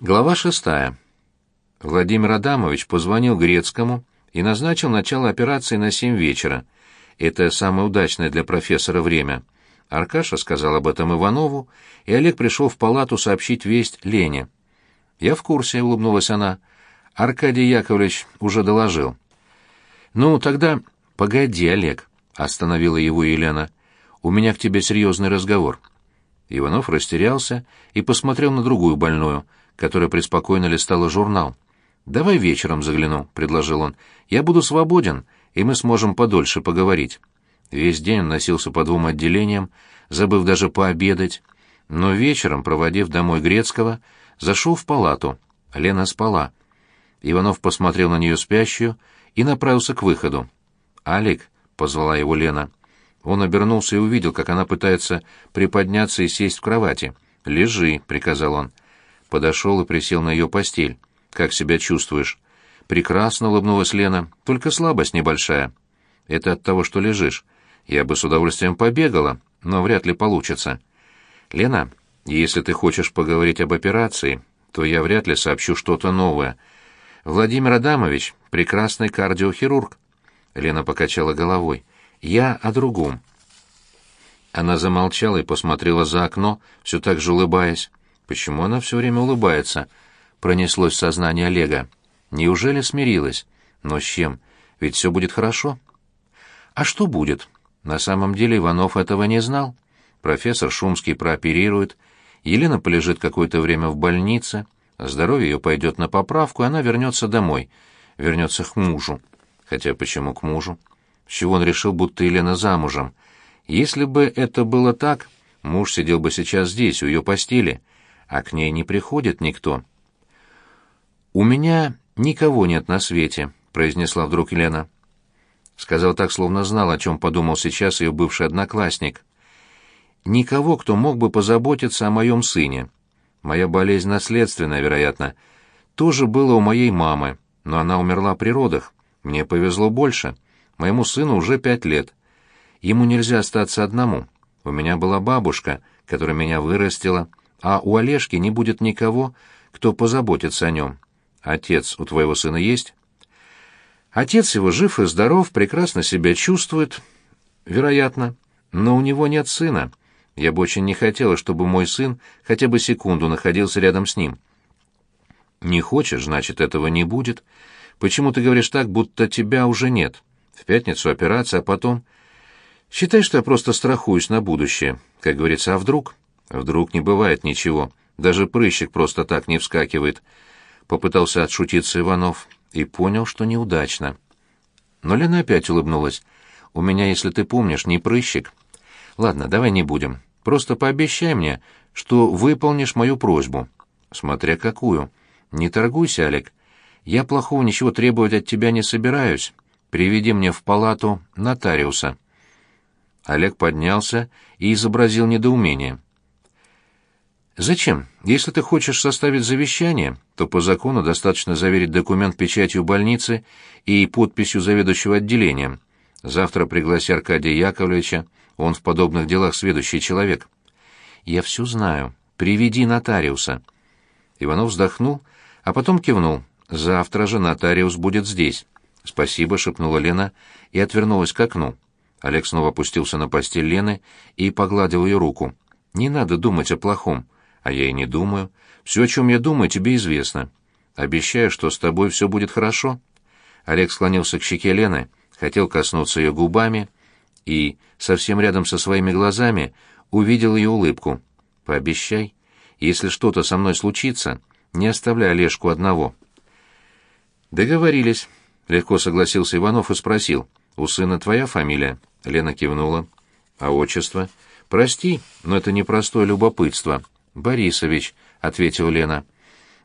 Глава шестая. Владимир Адамович позвонил Грецкому и назначил начало операции на семь вечера. Это самое удачное для профессора время. Аркаша сказал об этом Иванову, и Олег пришел в палату сообщить весть Лене. «Я в курсе», — улыбнулась она. «Аркадий Яковлевич уже доложил». «Ну, тогда...» «Погоди, Олег», — остановила его Елена. «У меня к тебе серьезный разговор». Иванов растерялся и посмотрел на другую больную — которая преспокойно листала журнал. «Давай вечером загляну», — предложил он. «Я буду свободен, и мы сможем подольше поговорить». Весь день он носился по двум отделениям, забыв даже пообедать, но вечером, проводив домой Грецкого, зашел в палату. Лена спала. Иванов посмотрел на нее спящую и направился к выходу. «Алик», — позвала его Лена. Он обернулся и увидел, как она пытается приподняться и сесть в кровати. «Лежи», — приказал он подошел и присел на ее постель. «Как себя чувствуешь?» «Прекрасно», — улыбнулась Лена, — «только слабость небольшая». «Это от того, что лежишь. Я бы с удовольствием побегала, но вряд ли получится». «Лена, если ты хочешь поговорить об операции, то я вряд ли сообщу что-то новое. Владимир Адамович — прекрасный кардиохирург». Лена покачала головой. «Я о другом». Она замолчала и посмотрела за окно, все так же улыбаясь. Почему она все время улыбается? Пронеслось сознание Олега. Неужели смирилась? Но с чем? Ведь все будет хорошо. А что будет? На самом деле Иванов этого не знал. Профессор Шумский прооперирует, Елена полежит какое-то время в больнице, здоровье ее пойдет на поправку, и она вернется домой, вернется к мужу. Хотя почему к мужу? С чего он решил, будто Елена замужем? Если бы это было так, муж сидел бы сейчас здесь, у ее постели, а к ней не приходит никто. «У меня никого нет на свете», — произнесла вдруг Елена. Сказал так, словно знал, о чем подумал сейчас ее бывший одноклассник. «Никого, кто мог бы позаботиться о моем сыне. Моя болезнь наследственная, вероятно. Тоже было у моей мамы, но она умерла при родах. Мне повезло больше. Моему сыну уже пять лет. Ему нельзя остаться одному. У меня была бабушка, которая меня вырастила, а у Олежки не будет никого, кто позаботится о нем. Отец у твоего сына есть? Отец его жив и здоров, прекрасно себя чувствует, вероятно, но у него нет сына. Я бы очень не хотела, чтобы мой сын хотя бы секунду находился рядом с ним. Не хочешь, значит, этого не будет. Почему ты говоришь так, будто тебя уже нет? В пятницу операция, а потом... Считай, что я просто страхуюсь на будущее. Как говорится, а вдруг... Вдруг не бывает ничего, даже прыщик просто так не вскакивает. Попытался отшутиться Иванов и понял, что неудачно. Но Лена опять улыбнулась. «У меня, если ты помнишь, не прыщик. Ладно, давай не будем. Просто пообещай мне, что выполнишь мою просьбу. Смотря какую. Не торгуйся, Олег. Я плохого ничего требовать от тебя не собираюсь. Приведи мне в палату нотариуса». Олег поднялся и изобразил недоумение. Зачем? Если ты хочешь составить завещание, то по закону достаточно заверить документ печатью больницы и подписью заведующего отделением. Завтра пригласи Аркадия Яковлевича, он в подобных делах сведущий человек. Я все знаю. Приведи нотариуса. Иванов вздохнул, а потом кивнул. Завтра же нотариус будет здесь. Спасибо, шепнула Лена и отвернулась к окну. Олег снова опустился на постель Лены и погладил ее руку. Не надо думать о плохом. А я и не думаю. Все, о чем я думаю, тебе известно. Обещаю, что с тобой все будет хорошо». Олег склонился к щеке Лены, хотел коснуться ее губами и, совсем рядом со своими глазами, увидел ее улыбку. «Пообещай, если что-то со мной случится, не оставляй Олежку одного». «Договорились», — легко согласился Иванов и спросил. «У сына твоя фамилия?» Лена кивнула. «А отчество?» «Прости, но это непростое любопытство. Борисович, ответила Лена.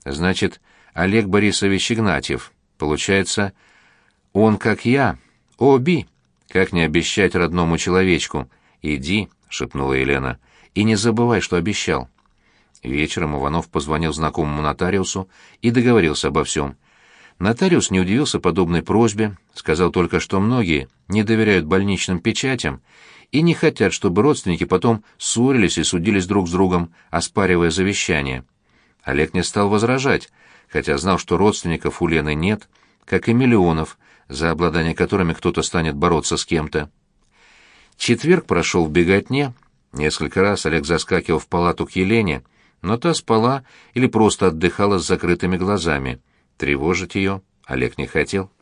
Значит, Олег Борисович Игнатьев. Получается, он как я. Оби. Как не обещать родному человечку? Иди, шепнула Елена. И не забывай, что обещал. Вечером Иванов позвонил знакомому нотариусу и договорился обо всем. Нотариус не удивился подобной просьбе, сказал только, что многие не доверяют больничным печатям и не хотят, чтобы родственники потом ссорились и судились друг с другом, оспаривая завещание. Олег не стал возражать, хотя знал, что родственников у Лены нет, как и миллионов, за обладание которыми кто-то станет бороться с кем-то. Четверг прошел в беготне. Несколько раз Олег заскакивал в палату к Елене, но та спала или просто отдыхала с закрытыми глазами. Тревожить ее Олег не хотел.